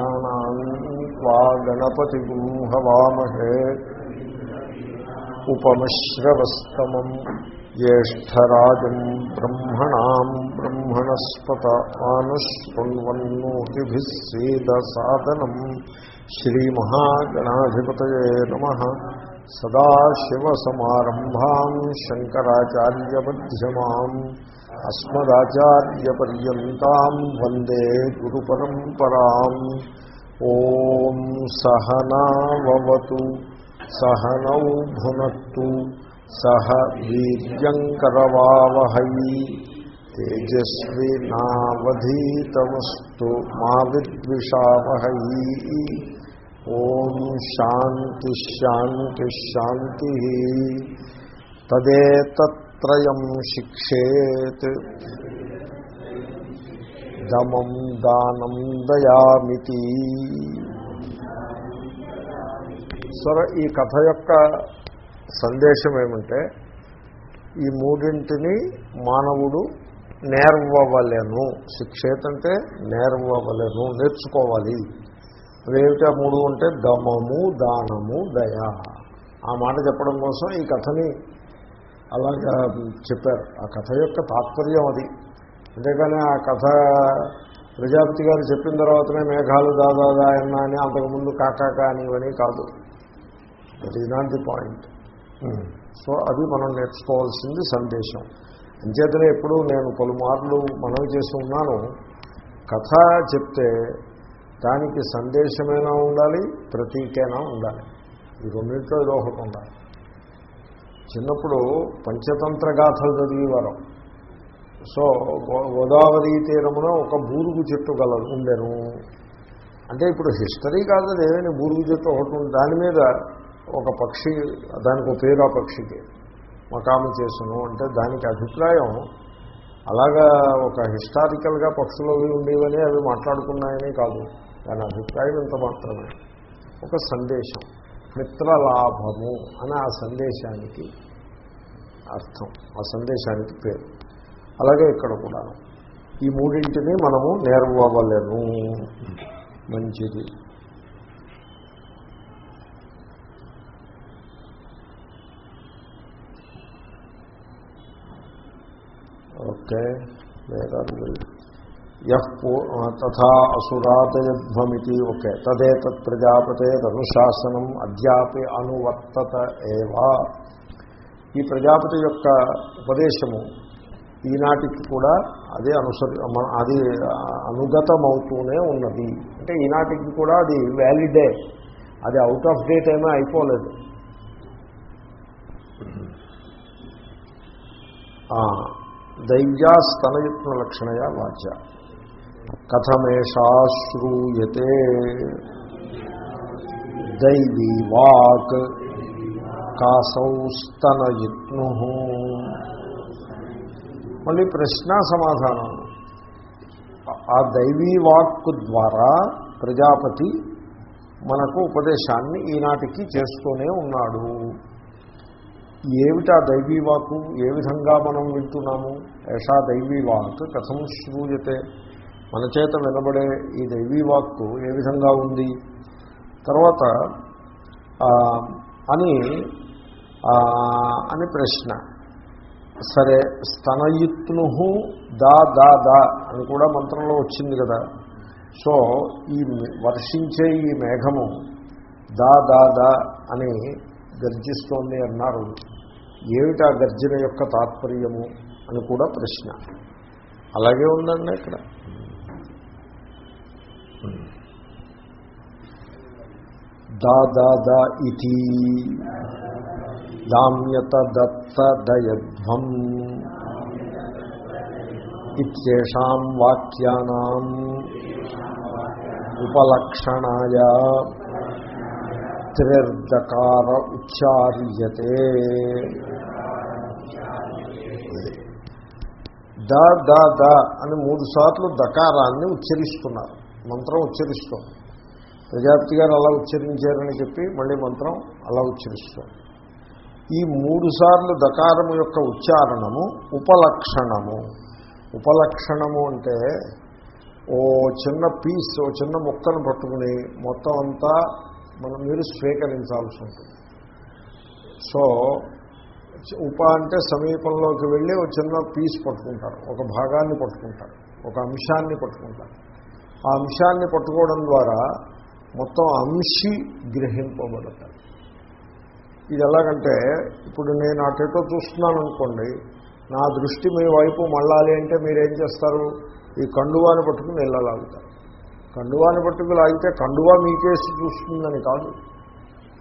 गणानाम् त्वा गणपतिगुं हवामहे उपमश्रवस्तमम् ज्येष्ठराजम् ब्रह्मणाम् ब्रह्मणस्पत आनुष्वन्वन्नोतिभिः सीदसादनम् श्रीमहागणाधिपतये नमः सदाशिवसमारम्भाम् शङ्कराचार्यमध्यमाम् అస్మదాచార్యపర్యంతం వందే గురు పరంపరా ఓం సహనావతు సహనౌ భునత్తు సహ వీర్యంకరవావహై తేజస్వినావధీతమస్తు మా విద్విషావహై ఓం శాంతిశాంతిశాంతి తదేతత్ త్రయం శిక్షేత్. దమం దానం దయామితి. సరే ఈ కథ యొక్క సందేశం ఏమంటే ఈ మూడింటిని మానవుడు నేర్వలను శిక్షేతంటే నేర్వలను నేర్చుకోవాలి. అవేమిటి ఆ మూడు అంటే దమము దానము దయ. ఆ మాట చెప్పడం కోసం ఈ కథని అలాగా చెప్పారు. ఆ కథ యొక్క తాత్పర్యం అది. అంతేకాని ఆ కథ ప్రజాపతి గారు చెప్పిన తర్వాతనే మేఘాలు దాదాదా అన్న అని అంతకుముందు కాకాక అనివని కాదు. That is not the point so అది మనం నేర్చుకోవాల్సింది సందేశం. అంచేతనే ఎప్పుడు నేను పలుమార్లు మనవి చేసి ఉన్నాను. కథ చెప్తే దానికి సందేశమైనా ఉండాలి ప్రతీకైనా ఉండాలి. ఈ రెండింటిలో ఏదో ఒకటి ఉండాలి. చిన్నప్పుడు పంచతంత్ర గాథలు చదివేవారం. సో గోదావరి తీరమున ఒక బూరుగు చెట్టు గల ఉండెను. అంటే ఇప్పుడు హిస్టరీ కాదు ఏదైనా బూరుగు చెట్టు ఒకటి ఉంది. దాని మీద ఒక పక్షి దానికి ఒక పేరు ఆ పక్షికి. మకాము చేసును అంటే దానికి అభిప్రాయం అలాగా ఒక హిస్టారికల్గా పక్షులు అవి ఉండేవని అవి మాట్లాడుకున్నాయని కాదు. దాని అభిప్రాయం ఇంత మాత్రమే. ఒక సందేశం. మిత్రలాభము అని ఆ సందేశానికి అర్థం ఆ సందేశానికి పేరు. అలాగే ఇక్కడ కూడా ఈ మూడింటిని మనము నేర్వవలేను. మంచిది. ఓకే తథా అసురాతయధ్వమితి ఓకే. తదేతత్ ప్రజాపతేరనుశాసనం అద్యాపి అనువర్తత ఏవా. ఈ ప్రజాపతి యొక్క ఉపదేశము ఈనాటికి కూడా అదే అనుసరి అది అనుగతమవుతూనే ఉన్నది. అంటే ఈనాటికి కూడా అది వ్యాలిడే అది అవుట్ ఆఫ్ డేట్ ఏమీ అయిపోలేదు. దైవ్యాస్తనయత్న లక్షణయ వాచ్య. కథమేషా శ్రూయతే దైవీ వాక్ కాసౌ స్తనయత్ను మళ్ళీ ప్రశ్న సమాధానం. ఆ దైవీ వాక్కు ద్వారా ప్రజాపతి మనకు ఉపదేశాన్ని ఈనాటికి చేస్తూనే ఉన్నాడు. ఏమిటా దైవీ వాకు ఏ విధంగా మనం వింటున్నాము? ఏషా దైవీ వాక్ కథం శ్రూయతే. మన చేత వినబడే ఈ దైవీ వాక్కు ఏ విధంగా ఉంది? తర్వాత అని అని ప్రశ్న. సరే స్తనయుత్ను దా దా దా అని కూడా మంత్రంలో వచ్చింది కదా. సో ఈ వర్షించే ఈ మేఘము దా దా దా అని గర్జిస్తోంది అన్నారు. ఏమిటా గర్జన యొక్క తాత్పర్యము అని కూడా ప్రశ్న. అలాగే ఉందండి ఇక్కడ. దా దా దా ఇది దామ్యత దత్త దయధ్వం ఇత్యేషాం వాక్యానాం ఉపలక్షణాయ త్రిర్దకార ఉచ్చార్యతే ద ద ద అని మూడు సార్లు దకారాన్ని ఉచ్చరిస్తున్నారు. మంత్రం ఉచ్చరిస్తాం ప్రజాపతి గారు అలా ఉచ్చరించారని చెప్పి మళ్ళీ మంత్రం అలా ఉచ్చరిస్తాం ఈ మూడు సార్లు దకారము యొక్క ఉచ్చారణము ఉపలక్షణము. ఉపలక్షణము అంటే ఓ చిన్న పీస్ ఓ చిన్న ముక్కను పట్టుకుని మొత్తం అంతా మనం మీరు స్వీకరించాల్సి ఉంటుంది. సో ఉప అంటే సమీపంలోకి వెళ్ళి ఒక చిన్న పీస్ పట్టుకుంటారు. ఒక భాగాన్ని పట్టుకుంటారు. ఒక అంశాన్ని పట్టుకుంటారు. ఆ అంశాన్ని పట్టుకోవడం ద్వారా మొత్తం అంశి గ్రహింపబడతారు. ఇది ఎలాగంటే ఇప్పుడు నేను అటెటో చూస్తున్నాను అనుకోండి నా దృష్టి మీ వైపు మళ్ళాలి అంటే మీరేం చేస్తారు? ఈ కండువాని పట్టుకుని వెళ్ళలాగుతారు. కండువాని పట్టుకు లాగితే కండువా మీకేసి చూస్తుందని కాదు.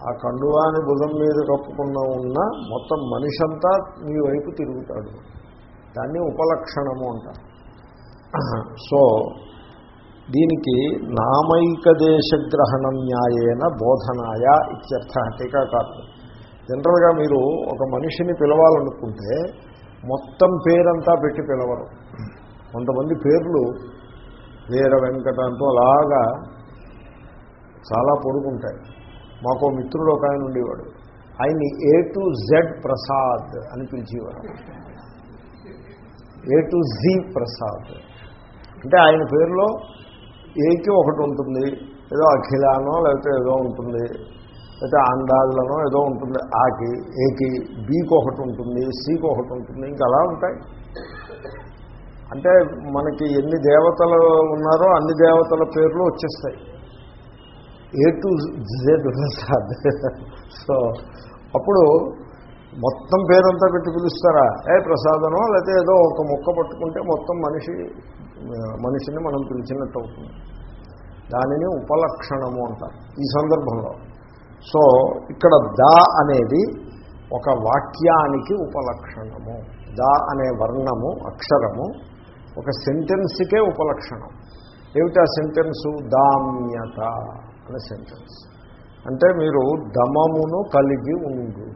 ఆ కండువాని భుజం మీద కప్పుకున్న ఉన్న మొత్తం మనిషి అంతా మీ వైపు తిరుగుతాడు. దాన్ని ఉపలక్షణము అంటారు. సో దీనికి నామైక దేశగ్రహణం న్యాయేన బోధనాయ ఇత్యర్థ టీకాకారులు జనరల్గా మీరు ఒక మనిషిని పిలవాలనుకుంటే మొత్తం పేరంతా పెట్టి పిలవరు. కొంతమంది పేర్లు వీర వెంకట అంటూ అలాగా చాలా పొడుగుంటాయి. మాకు మిత్రుడు ఒక ఆయన ఉండేవాడు. ఆయన్ని ఏ టు జెడ్ ప్రసాద్ అని పిలిచేవారు. A to Z Prasad. అంటే ఆయన పేరులో ఏకి ఒకటి ఉంటుంది. ఏదో అఖిలానో లేకపోతే ఏదో ఉంటుంది. లేకపోతే ఆండాళ్ళనో ఏదో ఉంటుంది. ఆకి ఏకి బీకి ఒకటి ఉంటుంది సికి ఒకటి ఉంటుంది ఇంకా అలా ఉంటాయి. అంటే మనకి ఎన్ని దేవతలు ఉన్నారో అన్ని దేవతల పేర్లు వచ్చేస్తాయి. A to Z Prasad. So అప్పుడు మొత్తం పేరంతా పెట్టి పిలుస్తారా? ఏ ప్రసాదనో లేకపోతే ఏదో ఒక మొక్క పట్టుకుంటే మొత్తం మనిషి మనిషిని మనం పిలిచినట్టు అవుతుంది. దానిని ఉపలక్షణము అంటారు. ఈ సందర్భంలో సో ఇక్కడ దా అనేది ఒక వాక్యానికి ఉపలక్షణము. దా అనే వర్ణము అక్షరము ఒక సెంటెన్స్కే ఉపలక్షణం. ఏమిటా సెంటెన్సు? దామ్యత అనే సెంటెన్స్. అంటే మీరు దమమును కలిగి ఉండు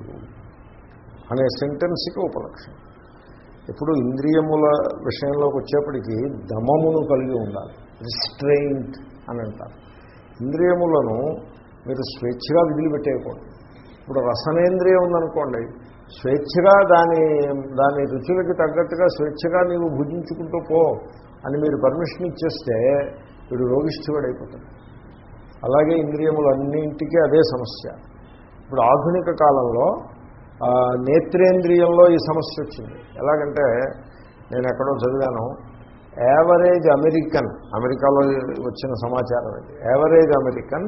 అనే సెంటెన్స్కి ఉపలక్షణం. ఇప్పుడు ఇంద్రియముల విషయంలోకి వచ్చేప్పటికీ దమమును కలిగి ఉండాలి. రిస్ట్రెయింట్ అని అంటారు. ఇంద్రియములను మీరు స్వేచ్ఛగా విదిలిపెట్టేయకూడదు ఇప్పుడు రసనేంద్రియం ఉందనుకోండి స్వేచ్ఛగా దాని దాని రుచులకి తగ్గట్టుగా స్వేచ్ఛగా నీవు భుజించుకుంటూ పో అని మీరు పర్మిషన్ ఇచ్చేస్తే వీడు రోగిష్ఠువాడైపోతాడు అలాగే ఇంద్రియములన్నింటికీ అదే సమస్య. ఇప్పుడు ఆధునిక కాలంలో నేత్రేంద్రియంలో ఈ సమస్య వచ్చింది. ఎలాగంటే నేను ఎక్కడో చదివాను యావరేజ్ అమెరికన్ అమెరికాలో వచ్చిన సమాచారం అది యావరేజ్ అమెరికన్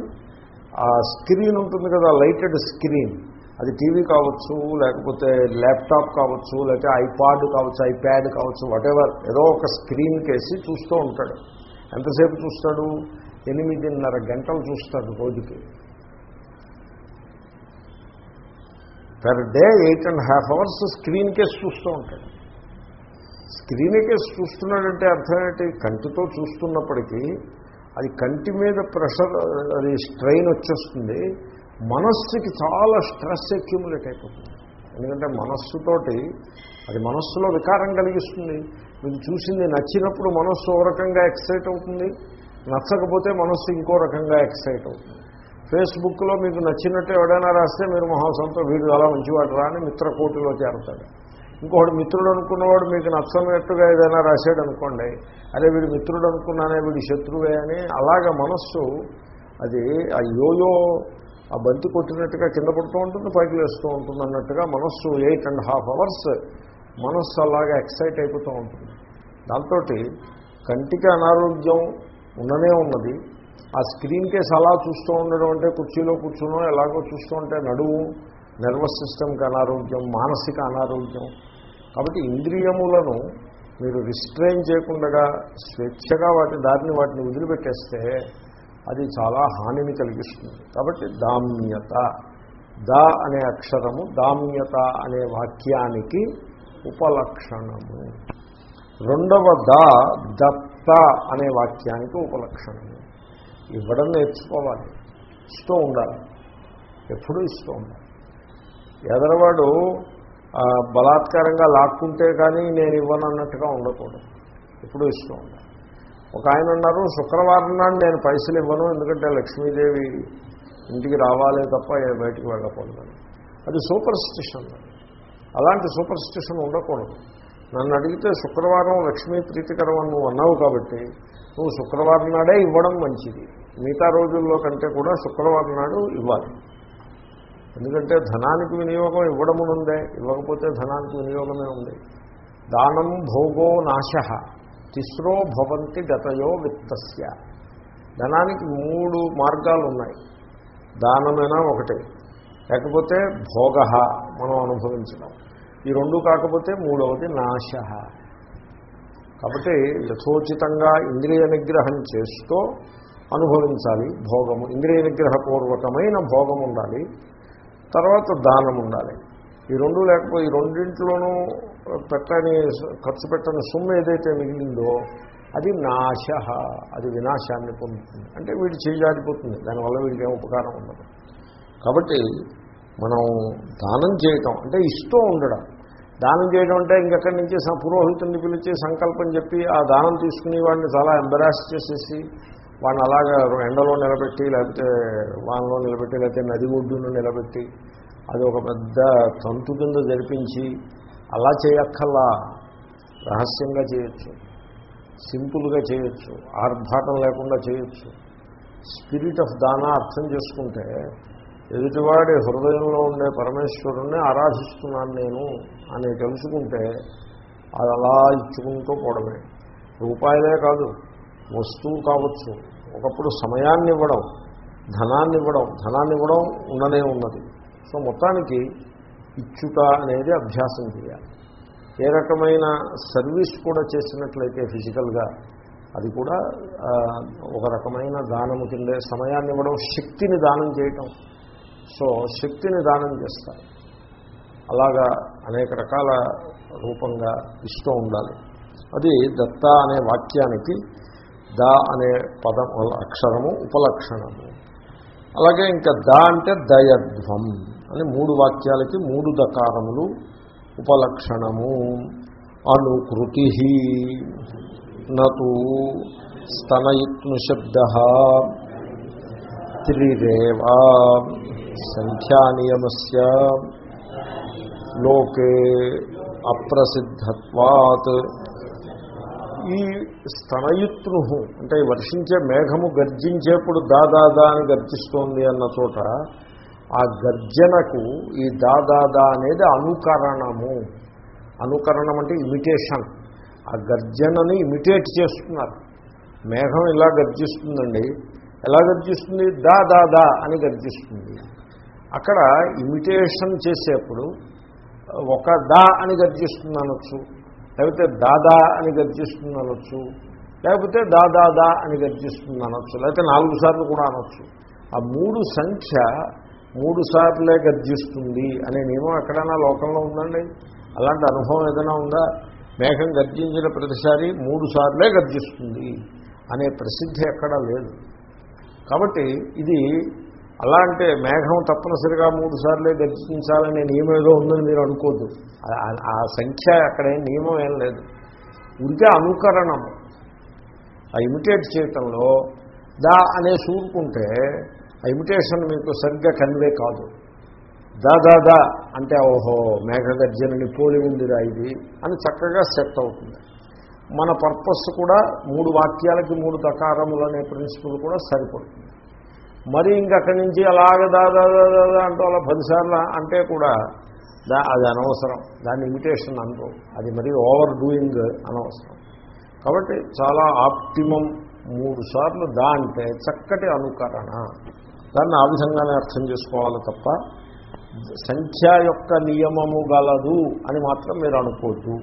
ఆ స్క్రీన్ ఉంటుంది కదా లైటెడ్ స్క్రీన్. అది టీవీ కావచ్చు లేకపోతే ల్యాప్టాప్ కావచ్చు లేకపోతే ఐపాడ్ కావచ్చు ఐప్యాడ్ కావచ్చు వాటెవర్ ఏదో ఒక స్క్రీన్ కేసి చూస్తూ ఉంటాడు. ఎంతసేపు చూస్తాడు? ఎనిమిదిన్నర గంటలు చూస్తాడు రోజుకి. Per day eight and half hours screen case చూస్తూ ఉంటాడు. స్క్రీన్ కేసు చూస్తున్నాడంటే అర్థం ఏంటి? కంటితో చూస్తున్నప్పటికీ అది కంటి మీద ప్రెషర్ అది స్ట్రెయిన్ వచ్చేస్తుంది. మనస్సుకి చాలా స్ట్రెస్ అక్యుములేట్ అయిపోతుంది. ఎందుకంటే మనస్సుతోటి అది మనస్సులో వికారం కలిగిస్తుంది. మీకు చూసింది నచ్చినప్పుడు మనస్సు ఓ రకంగా ఎక్సైట్ అవుతుంది. నచ్చకపోతే మనస్సు ఇంకో రకంగా ఎక్సైట్ అవుతుంది. ఫేస్బుక్లో మీకు నచ్చినట్టు ఎవడైనా రాస్తే మీరు మహాసంతో వీడు అలా మంచివాడు రా అని మిత్రకోటిలో చేరుతాడు. ఇంకొకటి మిత్రుడు అనుకున్నవాడు మీకు నచ్చనట్టుగా ఏదైనా రాశాడు అనుకోండి అరే వీడు మిత్రుడు అనుకున్నానే వీడు శత్రువే అని అలాగ మనస్సు అది ఆ యోయో ఆ బంతి కొట్టినట్టుగా కింద పడుతూ ఉంటుంది పైకి వేస్తూ ఉంటుంది అన్నట్టుగా మనస్సు ఎయిట్ అండ్ హాఫ్ అవర్స్ మనస్సు అలాగా ఎక్సైట్ అయిపోతూ ఉంటుంది. దాంతో కంటికి అనారోగ్యం ఉండనే ఉన్నది. ఆ స్క్రీన్ కేసు అలా చూస్తూ ఉండడం అంటే కుర్చీలో కూర్చునో ఎలాగో చూస్తూ ఉంటే నడువు నర్వస్ సిస్టమ్కి అనారోగ్యం మానసిక అనారోగ్యం. కాబట్టి ఇంద్రియములను మీరు రిస్ట్రెయిన్ చేయకుండా స్వేచ్ఛగా వాటి దారిని వాటిని వదిలిపెట్టేస్తే అది చాలా హానిని కలిగిస్తుంది. కాబట్టి దామ్యత. దా అనే అక్షరము దామ్యత అనే వాక్యానికి ఉపలక్షణము. రెండవ దా దత్త అనే వాక్యానికి ఉపలక్షణము. ఇవ్వడం నేర్చుకోవాలి. ఇస్తూ ఉండాలి. ఎప్పుడూ ఇస్తూ ఉండాలి. ఎదరవాడు బలాత్కారంగా లాక్కుంటే కానీ నేను ఇవ్వను అన్నట్టుగా ఉండకూడదు. ఎప్పుడూ ఇస్తూ ఉండాలి ఒక ఆయన ఉన్నారు శుక్రవారం నాడు నేను పైసలు ఇవ్వను ఎందుకంటే లక్ష్మీదేవి ఇంటికి రావాలే తప్ప బయటికి వెళ్ళకూడదు. అది సూపర్ స్టిషన్ అలాంటి సూపర్ స్టిషన్ ఉండకూడదు. నన్ను అడిగితే శుక్రవారం లక్ష్మీ ప్రీతికరం అని నువ్వు అన్నావు కాబట్టి నువ్వు శుక్రవారం నాడే ఇవ్వడం మంచిది. మిగతా రోజుల్లో కంటే కూడా శుక్రవారం నాడు ఇవ్వాలి. ఎందుకంటే ధనానికి వినియోగం ఇవ్వడమునుందే ఇవ్వకపోతే ధనానికి వినియోగమే ఉంది. దానం భోగో నాశ తిస్రో భవంతి గతయో విత్తస్య. ధనానికి మూడు మార్గాలు ఉన్నాయి దానమైనా ఒకటి. లేకపోతే భోగ మనం అనుభవించడం. ఈ రెండు కాకపోతే మూడవది నాశ. కాబట్టి యథోచితంగా ఇంద్రియ నిగ్రహం చేస్తూ అనుభవించాలి భోగము. ఇంద్రియ నిగ్రహపూర్వకమైన భోగం ఉండాలి తర్వాత దానం ఉండాలి. ఈ రెండు లేకపోతే ఈ రెండింటిలోనూ పెట్టని ఖర్చు పెట్టని సొమ్ము ఏదైతే మిగిలిందో అది నాశ అది వినాశాన్ని పొందుతుంది. అంటే వీడు చేజారిపోతుంది దానివల్ల వీడికి ఏం ఉపకారం ఉండదు. కాబట్టి మనం దానం చేయటం అంటే ఇస్తూ ఉండడం. దానం చేయడం అంటే ఇంకెక్కడి నుంచి పురోహితుడిని పిలిచి సంకల్పం చెప్పి ఆ దానం తీసుకుని వాడిని చాలా ఎంబరాస్ చేసేసి వాడిని అలాగా ఎండలో నిలబెట్టి లేకపోతే వానలో నిలబెట్టి లేకపోతే నది ఒడ్డును నిలబెట్టి అది ఒక పెద్ద తంతు కింద జరిపించి అలా చేయక్కల్లా రహస్యంగా చేయొచ్చు. సింపుల్గా చేయొచ్చు. ఆర్భాటం లేకుండా చేయొచ్చు. స్పిరిట్ ఆఫ్ దానా అర్థం చేసుకుంటే ఎదుటివాడి హృదయంలో ఉండే పరమేశ్వరుణ్ణి ఆరాధిస్తున్నాను నేను అని తెలుసుకుంటే అది అలా ఇచ్చుకుంటూ పోవడమే. రూపాయలే కాదు. వస్తువు కావచ్చు. ఒకప్పుడు సమయాన్ని ఇవ్వడం ధనాన్ని ఇవ్వడం ధనాన్ని ఇవ్వడం ఉండనే ఉన్నది. సో మొత్తానికి ఇచ్చుట అనేది అభ్యాసం చేయాలి. ఏ రకమైన సర్వీస్ కూడా చేసినట్లయితే ఫిజికల్గా అది కూడా ఒక రకమైన దానము కిందే సమయాన్ని ఇవ్వడం శక్తిని దానం చేయటం. సో శక్తిని దానం చేస్తారు. అలాగా అనేక రకాల రూపంగా ఇస్తూ ఉండాలి. అది దత్త అనే వాక్యానికి ద అనే పదం అక్షరము ఉపలక్షణము. అలాగే ఇంకా ద అంటే దయధ్వం అని మూడు వాక్యాలకి మూడు దకారములు ఉపలక్షణము. అనుకృతి నూ స్తనయుత్ను శబ్ద త్రిరేవా సంఖ్యానియమస్ లోకే అప్రసిద్ధత్వాత్. ఈ స్తనయుత్ను అంటే వర్షించే మేఘము గర్జించేప్పుడు దాదాదా అని గర్జిస్తోంది అన్న చోట ఆ గర్జనకు ఈ దాదాదా అనేది అనుకరణము. అనుకరణం అంటే ఇమిటేషన్. ఆ గర్జనని ఇమిటేట్ చేస్తున్నారు. మేఘం ఇలా గర్జిస్తుందండి. ఎలా గర్జిస్తుంది? దా దా దా అని గర్జిస్తుంది. అక్కడ ఇమిటేషన్ చేసేప్పుడు ఒక దా అని గర్జిస్తుంది అనొచ్చు లేకపోతే దాదా అని గర్జిస్తుంది అనొచ్చు లేకపోతే దాదాదా అని గర్జిస్తుంది అనొచ్చు లేకపోతే నాలుగు సార్లు కూడా అనొచ్చు. ఆ మూడు సంఖ్య మూడు సార్లే గర్జిస్తుంది అనే నియమం ఎక్కడైనా లోకంలో ఉందండి? అలాంటి అనుభవం ఏదైనా ఉందా? మేఘం గర్జించిన ప్రతిసారి మూడు సార్లే గర్జిస్తుంది అనే ప్రసిద్ధి ఎక్కడా లేదు. కాబట్టి ఇది అలా అంటే మేఘం తప్పనిసరిగా మూడు సార్లే దర్శించాలనే నియమం ఏదో ఉందని మీరు అనుకోద్దు. ఆ- సంఖ్య అక్కడ ఏం నియమం ఏం లేదు. ఉంటే అనుకరణము ఆ ఇమిటేట్ చేయటంలో దా అనే సూరుకుంటే ఆ ఇమిటేషన్ మీకు సరిగ్గా కన్వే కాదు. దా దా దా అంటే ఓహో మేఘగర్జనని పోలి ఉందిరా ఇది అని చక్కగా సెట్ అవుతుంది. మన పర్పస్ కూడా మూడు వాక్యాలకి మూడు దకారములు అనే ప్రిన్సిపల్ కూడా సరిపడుతుంది. మరి ఇంకక్కడి నుంచి అలాగ దాదా దాదా అంటూ అలా పదిసార్లు అంటే కూడా దా అది అనవసరం. దాన్ని ఇమిటేషన్ అనుకో అది మరి ఓవర్ డూయింగ్ అనవసరం. కాబట్టి చాలా ఆప్టిమం మూడు సార్లు దా అంటే చక్కటి అనుకరణ. దాన్ని ఆ విధంగానే అర్థం చేసుకోవాలి తప్ప సంఖ్య యొక్క నియమము గలదు అని మాత్రం మీరు అనుకోవద్దు.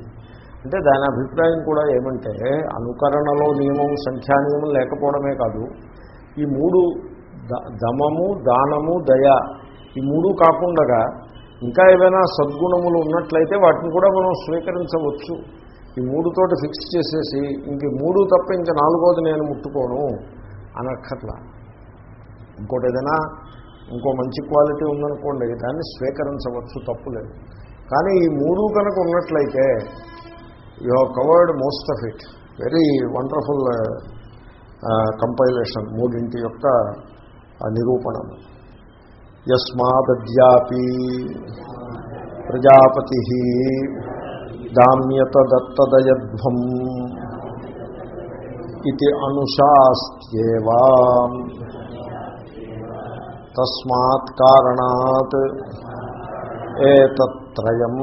అంటే దాని అభిప్రాయం కూడా ఏమంటే అనుకరణలో నియమం సంఖ్యా నియమం లేకపోవడమే కాదు. ఈ మూడు దమము దానము దయ ఈ మూడు కాకుండా ఇంకా ఏవైనా సద్గుణములు ఉన్నట్లయితే వాటిని కూడా మనం స్వీకరించవచ్చు. ఈ మూడుతోటి ఫిక్స్ చేసేసి ఇంక మూడు తప్ప ఇంకా నాలుగోది నేను ముట్టుకోను అనక్కట్లా ఇంకోటి ఏదైనా ఇంకో మంచి క్వాలిటీ ఉందనుకోండి దాన్ని స్వీకరించవచ్చు తప్పులేదు కానీ ఈ మూడు కనుక ఉన్నట్లయితే you have covered most of it. Very wonderful compilation మూడింటి యొక్క ఆ నిరూపణము యస్మాదద్యాపి ప్రజాపతి దామ్యత దత్తదయధ్వం ఇది అనుశాస్త్యేవా. తస్మాత్ కారణాత్ ఏతత్రయం.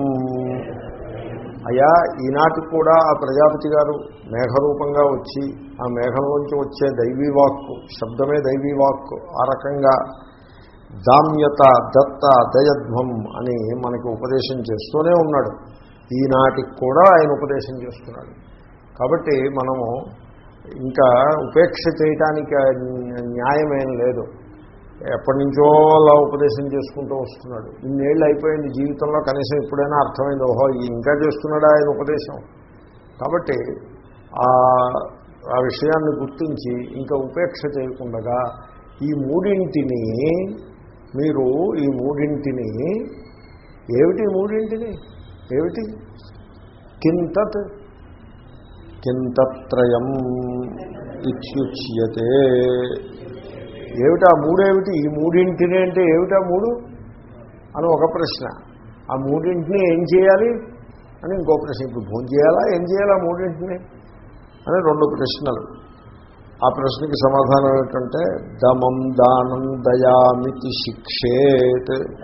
అయా ఈనాటికి కూడా ఆ ప్రజాపతి గారు మేఘరూపంగా వచ్చి ఆ మేఘంలోంచి వచ్చే దైవీ వాక్కు శబ్దమే దైవీ వాక్కు ఆ రకంగా దామ్యత దత్త దయధ్వం అని మనకి ఉపదేశం చేస్తూనే ఉన్నాడు. ఈనాటికి కూడా ఆయన ఉపదేశం చేస్తున్నాడు. కాబట్టి మనము ఇంకా ఉపేక్ష చేయటానికి న్యాయమేం లేదు. ఎప్పటి నుంచో అలా ఉపదేశం చేసుకుంటూ వస్తున్నాడు. ఇన్నేళ్ళు అయిపోయింది జీవితంలో కనీసం ఎప్పుడైనా అర్థమైంది ఓహో ఇంకా చేస్తున్నాడా ఆయన ఉపదేశం. కాబట్టి ఆ విషయాన్ని గుర్తించి ఇంకా ఉపేక్ష చేయకుండా ఈ మూడింటిని మీరు ఈ మూడింటిని ఏమిటి మూడింటిని? ఏమిటి? కింతత్ కింతత్రయం ఇత్యుచ్యతే. ఏమిటా మూడేమిటి? ఈ మూడింటిని అంటే ఏమిటా మూడు? అని ఒక ప్రశ్న. ఆ మూడింటిని ఏం చేయాలి? అని ఇంకో ప్రశ్న. ఇప్పుడు భోజనం చేయాలా? ఏం చేయాలా మూడింటిని? అని రెండు ప్రశ్నలు. ఆ ప్రశ్నకి సమాధానం ఏంటంటే దమం దానం దయామితి శిక్షేత్.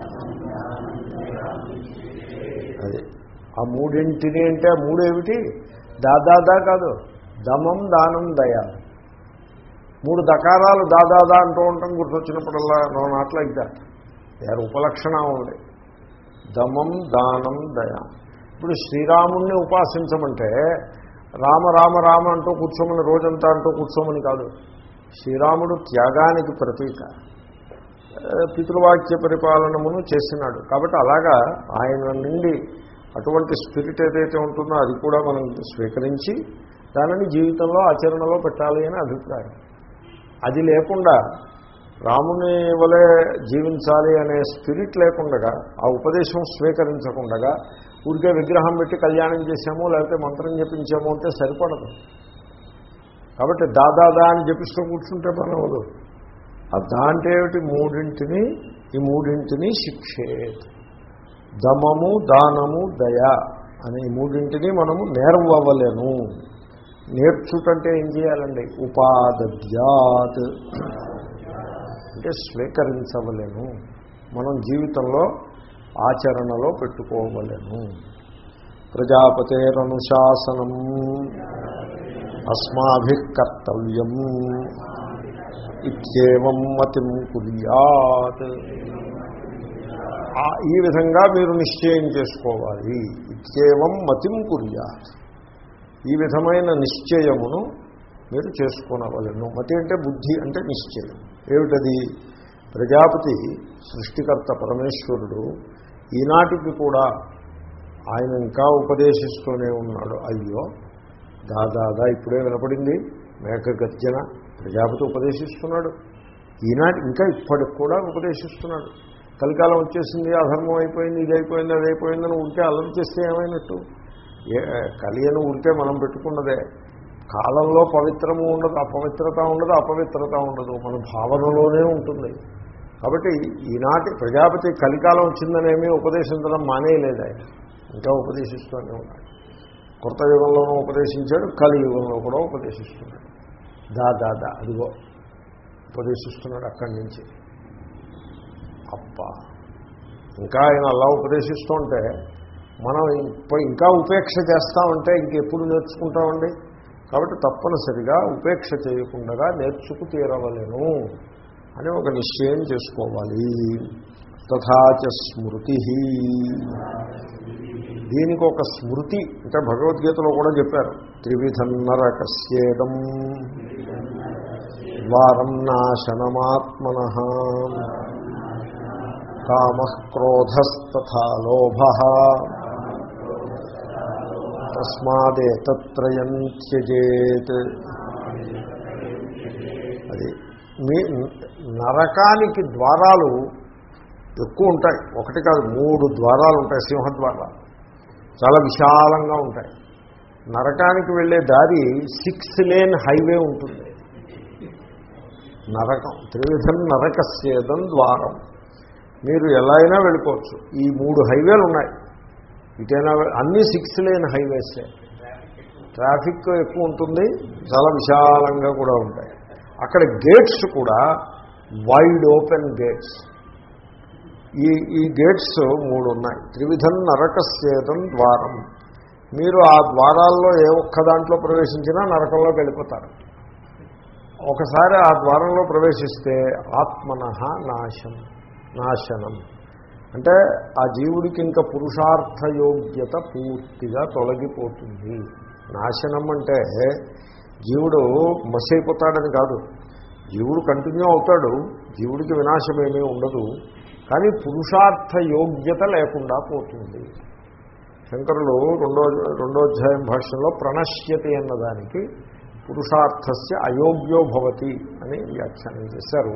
అది. ఆ మూడింటిని అంటే ఆ మూడేమిటి? దాదాదా కాదు. దమం దానం దయా మూడు దకారాలు దాదాదా అంటూ ఉంటాం గుర్తొచ్చినప్పుడల్లా నో నాట్ లైక్ దాట్ దే ఉపలక్షణ ఉంది దమం దానం దయా. ఇప్పుడు శ్రీరాముణ్ణి ఉపాసించమంటే రామ రామ రామ అంటూ కూర్చోమని రోజంతా అంటూ కూర్చోమని కాదు. శ్రీరాముడు త్యాగానికి ప్రతీక. పితృవాక్య పరిపాలనమును చేసినాడు కాబట్టి అలాగా ఆయన నుండి అటువంటి స్పిరిట్ ఏదైతే ఉంటుందో అది కూడా మనం స్వీకరించి దానిని జీవితంలో ఆచరణలో పెట్టాలి అని అభిప్రాయం. అది లేకుండా రాముని వలె జీవించాలి అనే స్పిరిట్ లేకుండా ఆ ఉపదేశం స్వీకరించకుండా ఊరికే విగ్రహం పెట్టి కళ్యాణం చేసాము లేకపోతే మంత్రం జపించాము అంటే సరిపడదు. కాబట్టి దాదాదా అని జపిస్తూ కూర్చుంటే పనవదు ఆ దాంట్లో ఏమిటి? మూడింటిని ఈ మూడింటిని శిక్షేత్. దమము దానము దయ అనే ఈ మూడింటిని మనము నేర్వలేను నేర్చుటంటే ఏం చేయాలండి? ఉపాదద్యాత్ అంటే స్వీకరించవలేను. మనం జీవితంలో ఆచరణలో పెట్టుకోవలేను. ప్రజాపతేరనుశాసనం. అస్మాభి కర్తవ్యం ఇత్యేవం మతిం కుర్యాత్. ఈ విధంగా మీరు నిశ్చయం చేసుకోవాలి. ఇత్యేవం మతిం కుర్యాత్. ఈ విధమైన నిశ్చయమును మీరు చేసుకునవలను. మతి అంటే బుద్ధి అంటే నిశ్చయం. ఏమిటది? ప్రజాపతి సృష్టికర్త పరమేశ్వరుడు ఈనాటికి కూడా ఆయన ఇంకా ఉపదేశిస్తూనే ఉన్నాడు. అయ్యో దాదాదా ఇప్పుడే వినపడింది. మేక గర్జన ప్రజాపతి ఉపదేశిస్తున్నాడు. ఈనాటి ఇంకా ఇప్పటికి కూడా ఉపదేశిస్తున్నాడు. కలికాలం వచ్చేసింది అధర్మం అయిపోయింది ఇది అయిపోయింది అది అయిపోయిందని ఉంటే అల్లరి చేస్తే ఏమైనట్టు? ఏ కలియను ఉంటే మనం పెట్టుకున్నదే. కాలంలో పవిత్రము ఉండదు అపవిత్రత ఉండదు అపవిత్రత ఉండదు. మన భావనలోనే ఉంటుంది. కాబట్టి ఈనాటి ప్రజాపతి కలికాలం వచ్చిందనేమి ఉపదేశించడం మానేయలేదు ఆయన. ఇంకా ఉపదేశిస్తూనే ఉన్నాడు కొత్త యుగంలోనూ ఉపదేశించాడు కలియుగంలో కూడా ఉపదేశిస్తున్నాడు. దా దా దా అదిగో ఉపదేశిస్తున్నాడు అక్కడి నుంచి. అప్ప. ఇంకా ఆయన అలా ఉపదేశిస్తుంటే మనం ఇంకా ఉపేక్ష చేస్తామంటే ఇంకెప్పుడు నేర్చుకుంటామండి? కాబట్టి తప్పనిసరిగా ఉపేక్ష చేయకుండా నేర్చుకు తీరవలేను అని ఒక నిశ్చయం చేసుకోవాలి. తథాచ స్మృతి. దీనికి ఒక స్మృతి అంటే భగవద్గీతలో కూడా చెప్పారు. త్రివిధం నరకస్యేదం ద్వారం నాశనమాత్మన. కామ క్రోధస్తథా లోభ. తస్మాదేతత్రయం త్యజేత్ అది మీ నరకానికి ద్వారాలు ఎక్కువ ఉంటాయి. ఒకటి కాదు మూడు ద్వారాలు ఉంటాయి సింహద్వారాలు. చాలా విశాలంగా ఉంటాయి. నరకానికి వెళ్ళే దారి సిక్స్ లేన్ హైవే ఉంటుంది. నరకం త్రివిధం నరకస్యేదం ద్వారం. మీరు ఎలా అయినా వెళ్ళిపోవచ్చు. ఈ మూడు హైవేలు ఉన్నాయి. ఇటైనా అన్ని సిక్స్ లేన్ హైవేసే ట్రాఫిక్ ఎక్కువ ఉంటుంది చాలా విశాలంగా కూడా ఉంటాయి. అక్కడ గేట్స్ కూడా వైడ్ ఓపెన్ గేట్స్ ఈ ఈ గేట్స్ మూడు ఉన్నాయి. త్రివిధం నరకస్యేదం ద్వారం. మీరు ఆ ద్వారాల్లో ఏ ఒక్క దాంట్లో ప్రవేశించినా నరకంలోకి వెళ్ళిపోతారు. ఒకసారి ఆ ద్వారంలో ప్రవేశిస్తే ఆత్మన నాశం నాశనం. అంటే ఆ జీవుడికి ఇంకా పురుషార్థ యోగ్యత పూర్తిగా తొలగిపోతుంది. నాశనం అంటే జీవుడు మసైపోతాడని కాదు. జీవుడు కంటిన్యూ అవుతాడు. జీవుడికి వినాశమేమీ ఉండదు. కానీ పురుషార్థ యోగ్యత లేకుండా పోతుంది. శంకరులు రెండో రెండో అధ్యాయం భాషలో ప్రణశ్యతి అన్నదానికి పురుషార్థస్య అయోగ్యో భవతి అని వ్యాఖ్యానం చేశారు.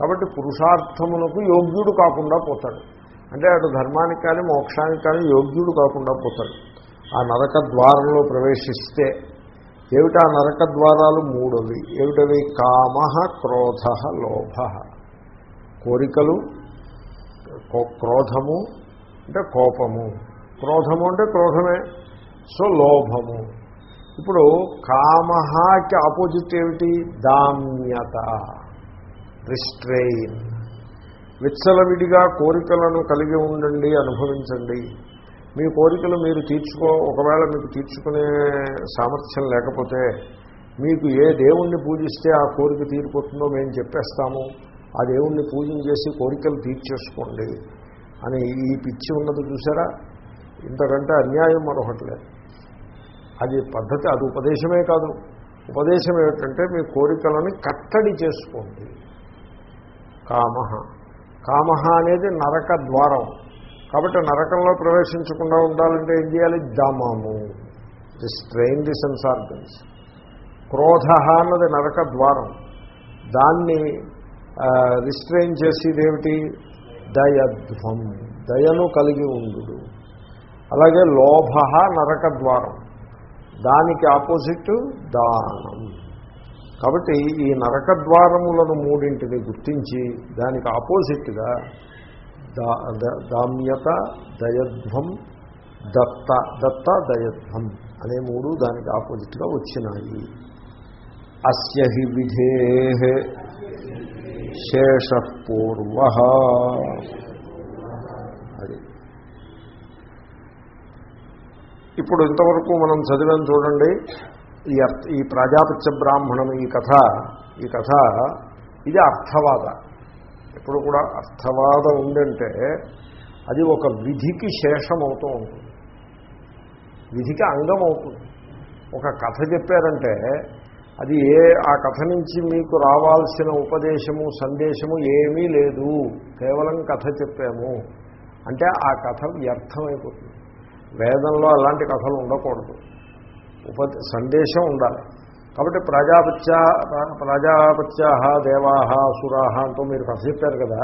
కాబట్టి పురుషార్థమునకు యోగ్యుడు కాకుండా పోతాడు. అంటే అటు ధర్మానికి కానీ మోక్షానికి కానీ యోగ్యుడు కాకుండా పోతాడు. ఆ నరక ద్వారంలో ప్రవేశిస్తే ఏమిటా నరక ద్వారాలు మూడవి? ఏమిటవి? కామ క్రోధ లోభ. కోరికలు కో- క్రోధము అంటే కోపము. క్రోధము అంటే క్రోధమే. సో లోభము. ఇప్పుడు కామహాకి ఆపోజిట్ ఏమిటి? దామ్యత రిస్ట్రెయిన్. విచ్చలవిడిగా కోరికలను కలిగి ఉండండి అనుభవించండి. మీ కోరికలు మీరు తీర్చుకో ఒకవేళ మీకు తీర్చుకునే సామర్థ్యం లేకపోతే మీకు ఏ దేవుణ్ణి పూజిస్తే ఆ కోరిక తీరిపోతుందో మేము చెప్పేస్తాము. ఆ దేవుణ్ణి పూజించేసి కోరికలు తీర్చేసుకోండి అని ఈ పిచ్చి ఉన్నది చూసారా? ఇంతకంటే అన్యాయం మరొకట్లేదు అది పద్ధతి అది ఉపదేశమే కాదు. ఉపదేశం ఏమిటంటే మీ కోరికలని కట్టడి చేసుకోండి. కామ కామ అనేది నరక ద్వారం. కాబట్టి నరకంలో ప్రవేశించకుండా ఉండాలంటే ఏం చేయాలి? దమము. స్ట్రెయిన్ ది సెన్స్ ఆర్గన్స్ క్రోధ అన్నది నరక ద్వారం. దాన్ని రిస్ట్రెయిన్ చేసేదేమిటి దయధ్వం. దయను కలిగి ఉండు అలాగే లోభ నరక ద్వారం. దానికి ఆపోజిట్ దానం. కాబట్టి ఈ నరక ద్వారములను మూడింటిని గుర్తించి దానికి ఆపోజిట్గా దామ్యత దయధ్వం దత్త దత్త దయధ్వం అనే మూడు దానికి ఆపోజిట్గా వచ్చినాయి. అస్య హి విధే శేషపూర్వ అది. ఇప్పుడు ఇంతవరకు మనం చదివాం చూడండి. ఈ అర్థ ఈ ప్రజాపత్య బ్రాహ్మణం ఈ కథ ఈ కథ ఇది అర్థవాద. ఎప్పుడు కూడా అర్థవాద ఉందంటే అది ఒక విధికి శేషం అవుతూ ఉంటుంది. విధికి అంగం అవుతుంది ఒక కథ చెప్పారంటే అది ఏ ఆ కథ నుంచి మీకు రావాల్సిన ఉపదేశము సందేశము ఏమీ లేదు. కేవలం కథ చెప్పాము. అంటే ఆ కథ వ్యర్థమైపోతుంది. వేదంలో అలాంటి కథలు ఉండకూడదు. ఉప సందేశం ఉండాలి. కాబట్టి ప్రజాపత్య ప్రజాపత్య దేవాహ అసురాహ అంటూ మీరు కథ చెప్పారు కదా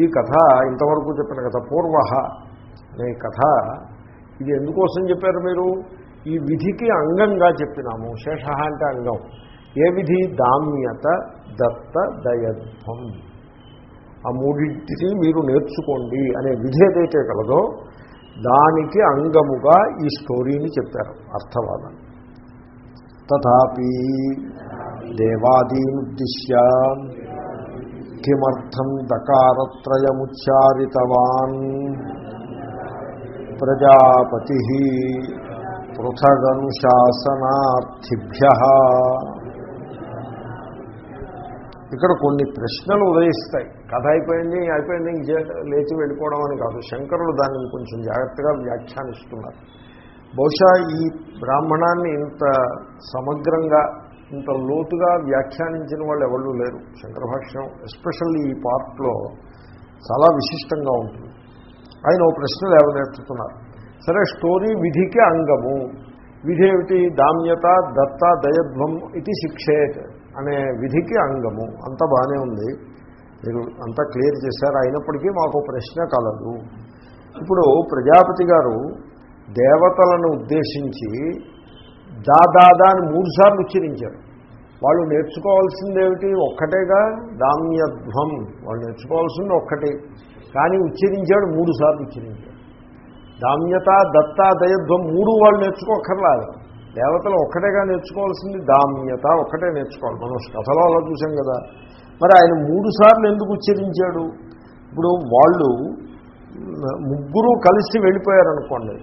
ఈ కథ ఇంతవరకు చెప్పిన కథ పూర్వ అనే కథ ఇది ఎందుకోసం చెప్పారు మీరు? ఈ విధికి అంగంగా చెప్పినాము శేష అంటే అంగం. ఏ విధి? దామ్యత దత్త దయధ్వం. ఆ మూడింటిని మీరు నేర్చుకోండి అనే విధి ఏదైతే కలదో దానికి అంగముగా ఈ స్టోరీని చెప్పారు అర్థవాదం. తథాపి దేవాదీనుద్దిశ్య కిమర్థం దకారత్రయముచ్చారితవాన్. ప్రజాపతి పృథగనుశాసనార్థిభ్య. ఇక్కడ కొన్ని ప్రశ్నలు ఉదయిస్తాయి. కథ అయిపోయింది అయిపోయింది లేచి వెళ్ళిపోవడం అని కాదు. శంకరులు దాన్ని కొంచెం జాగ్రత్తగా వ్యాఖ్యానిస్తున్నారు. బహుశా ఈ బ్రాహ్మణాన్ని ఇంత సమగ్రంగా ఇంత లోతుగా వ్యాఖ్యానించిన వాళ్ళు ఎవళ్ళు లేరు. శంకర భాష్యం ఎస్పెషల్లీ ఈ పార్ట్లో చాలా విశిష్టంగా ఉంటుంది. ఆయన ఓ ప్రశ్న లేవనెత్తుతున్నారు. సరే స్టోరీ విధికి అంగము. విధి ఏమిటి? దామ్యత దత్త దయధ్వం ఇది శిక్షేత్. అనే విధికి అంగము. అంత బాగానే ఉంది. మీరు అంతా క్లియర్ చేశారు. అయినప్పటికీ మాకు ప్రశ్న కలదు. ఇప్పుడు ప్రజాపతి గారు దేవతలను ఉద్దేశించి దాదాదా అని మూడుసార్లు ఉచ్చరించారు. వాళ్ళు నేర్చుకోవాల్సిందేమిటి? ఒక్కటేగా? దామ్యధ్వం. వాళ్ళు నేర్చుకోవాల్సింది ఒక్కటే. కానీ ఉచ్చరించాడు మూడు సార్లు ఉచ్చరించాడు. దామ్యత దత్త దయధ్వం మూడు వాళ్ళు నేర్చుకోకర్లేదు దేవతలు ఒక్కటేగా నేర్చుకోవాల్సింది దామ్యత ఒక్కటే నేర్చుకోవాలి. మనం కథలో అలా చూసాం కదా. మరి ఆయన మూడు సార్లు ఎందుకు ఉచ్చరించాడు? ఇప్పుడు వాళ్ళు ముగ్గురు కలిసి వెళ్ళిపోయారనుకోండి.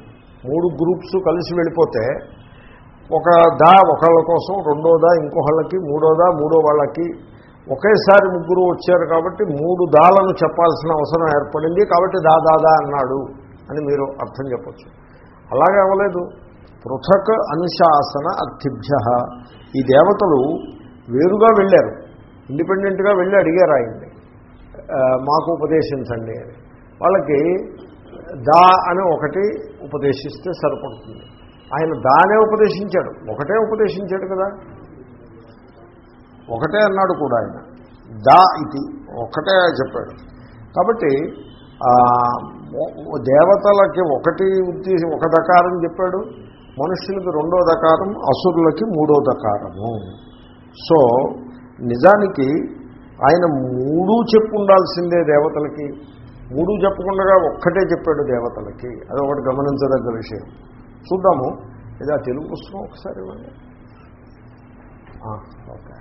మూడు గ్రూప్స్ కలిసి వెళ్ళిపోతే ఒక దా ఒకళ్ళ కోసం రెండోదా ఇంకొకళ్ళకి మూడోదా మూడో వాళ్ళకి ఒకేసారి ముగ్గురు వచ్చారు కాబట్టి మూడు దాలను చెప్పాల్సిన అవసరం ఏర్పడింది కాబట్టి దా దాదా అన్నాడు అని మీరు అర్థం చెప్పచ్చు. అలాగే అవ్వలేదు. పృథక్ అనుశాసన అర్థిభ్య ఈ దేవతలు వేరుగా వెళ్ళారు. ఇండిపెండెంట్గా వెళ్ళి అడిగారు ఆయన్ని. మాకు ఉపదేశించండి అని. వాళ్ళకి దా అని ఒకటి ఉపదేశిస్తే సరిపడుతుంది. ఆయన దానే ఉపదేశించాడు. ఒకటే ఉపదేశించాడు కదా. ఒకటే అన్నాడు కూడా ఆయన. దా ఇది ఒకటే చెప్పాడు. కాబట్టి దేవతలకి ఒకటి ఉద్దేశం ఒక దకారం చెప్పాడు. మనుషులకి రెండో దకారం అసురులకి మూడో దకారము. సో నిజానికి ఆయన మూడు చెప్పు ఉండాల్సిందే దేవతలకి. మూడు చెప్పకుండా ఒక్కటే చెప్పాడు దేవతలకి. అది ఒకటి గమనించదగ్గ విషయం. చూద్దాము. ఇది ఆ తెలుగు పుస్తకం ఒకసారి ఇవ్వండి. ఓకే.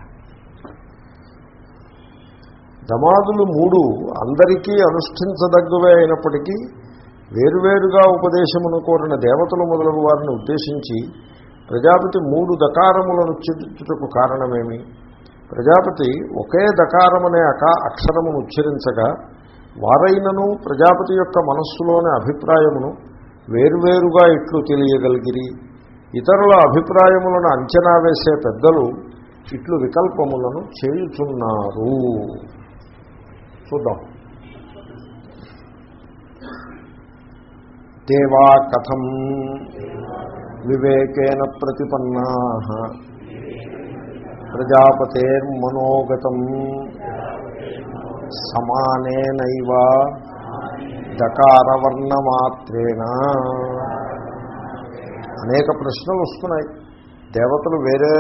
దమాదులు మూడు అందరికీ అనుష్ఠించదగ్గవే అయినప్పటికీ వేరువేరుగా ఉపదేశమును కోరిన దేవతలు మొదలగు వారిని ఉద్దేశించి ప్రజాపతి మూడు దకారములను ఉచ్చరించుటకు కారణమేమి? ప్రజాపతి ఒకే దకారమనే అకా అక్షరమును ఉచ్చరించగా వారైనను ప్రజాపతి యొక్క మనస్సులోని అభిప్రాయమును వేరువేరుగా ఇట్లు తెలియగలిగిరి. ఇతరుల అభిప్రాయములను అంచనా వేసే పెద్దలు ఇట్లు వికల్పములను చేయుచున్నారు. చూద్దాం. దేవా కథం. వివేకేన ప్రతిపన్నా. ప్రజాపతేర్మనోగతం. సమానేనైవ దకారవర్ణమాత్రేణ. అనేక ప్రశ్నలు వస్తున్నాయి. దేవతలు వేరే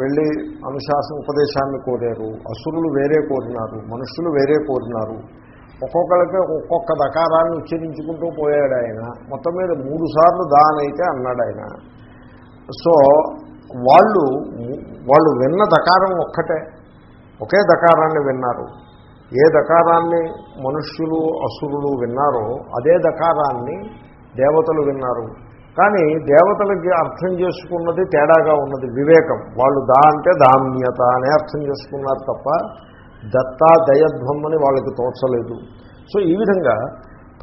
వెళ్ళి అనుశాసన ఉపదేశాన్ని కోరారు. అసురులు వేరే కోరినారు. మనుషులు వేరే కోరినారు. ఒక్కొక్కరికి ఒక్కొక్క దకారాన్ని ఉచ్చరించుకుంటూ పోయాడు ఆయన. మొత్తం మీద మూడు సార్లు దానైతే అన్నాడు ఆయన. సో వాళ్ళు వాళ్ళు విన్న దకారం ఒక్కటే. ఒకే దకారాన్ని విన్నారు. ఏ దకారాన్ని మనుష్యులు అసురులు విన్నారో అదే దకారాన్ని దేవతలు విన్నారు. కానీ దేవతలకి అర్థం చేసుకున్నది తేడాగా ఉన్నది వివేకం. వాళ్ళు దా అంటే దామ్యత అనే అర్థం చేసుకున్నారు తప్ప దత్తా దయధ్వమ్మని వాళ్ళకి తోచలేదు. సో ఈ విధంగా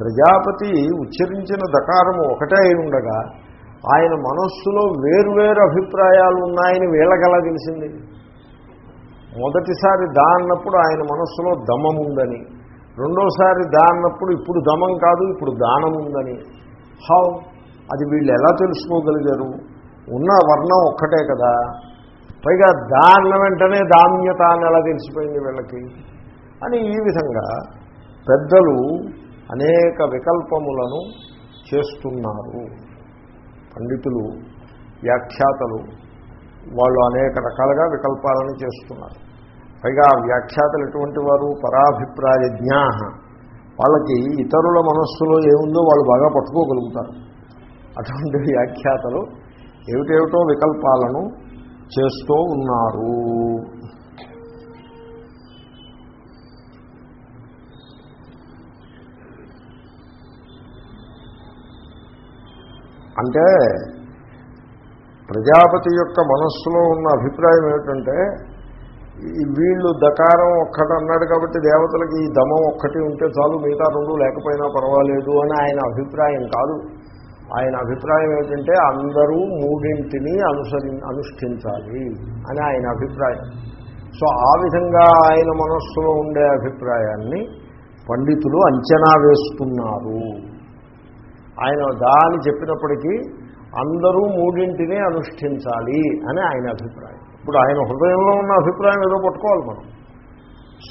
ప్రజాపతి ఉచ్చరించిన దకారము ఒకటే అయి ఉండగా ఆయన మనస్సులో వేరువేరు అభిప్రాయాలు ఉన్నాయని వీళ్ళకలా తెలిసింది? మొదటిసారి దా అన్నప్పుడు ఆయన మనస్సులో దమం ఉందని రెండోసారి దా అన్నప్పుడు ఇప్పుడు దమం కాదు ఇప్పుడు దానం ఉందని. హౌ? అది వీళ్ళు ఎలా తెలుసుకోగలిగారు? ఉన్న వర్ణం ఒక్కటే కదా. పైగా దాన్న వెంటనే దామ్యత అని ఎలా తెలిసిపోయింది వీళ్ళకి. అని ఈ విధంగా పెద్దలు అనేక వికల్పములను చేస్తున్నారు. పండితులు వ్యాఖ్యాతలు వాళ్ళు అనేక రకాలుగా వికల్పాలను చేస్తున్నారు. పైగా ఆ వ్యాఖ్యాతలు ఎటువంటి వారు? పరాభిప్రాయ జ్ఞా వాళ్ళకి ఇతరుల మనస్సులో ఏముందో వాళ్ళు బాగా పట్టుకోగలుగుతారు. అటువంటి వ్యాఖ్యాతలు ఏమిటేమిటో వికల్పాలను చేస్తూ ఉన్నారు. అంటే ప్రజాపతి యొక్క మనస్సులో ఉన్న అభిప్రాయం ఏమిటంటే వీళ్ళు దకారం ఒక్కటి అన్నాడు కాబట్టి దేవతలకి ఈ దమం ఒక్కటి ఉంటే చాలు మిగతా రెండు లేకపోయినా పర్వాలేదు అని ఆయన అభిప్రాయం కాదు. ఆయన అభిప్రాయం ఏంటంటే అందరూ మూడింటిని అనుసరి అనుష్ఠించాలి అని ఆయన అభిప్రాయం. సో ఆ విధంగా ఆయన మనస్సులో ఉండే అభిప్రాయాన్ని పండితులు అంచనా వేస్తున్నారు. ఆయన దాని చెప్పినప్పటికీ అందరూ మూడింటిని అనుష్ఠించాలి అని ఆయన అభిప్రాయం. ఇప్పుడు ఆయన హృదయంలో ఉన్న అభిప్రాయం ఏదో పట్టుకోవాలి మనం.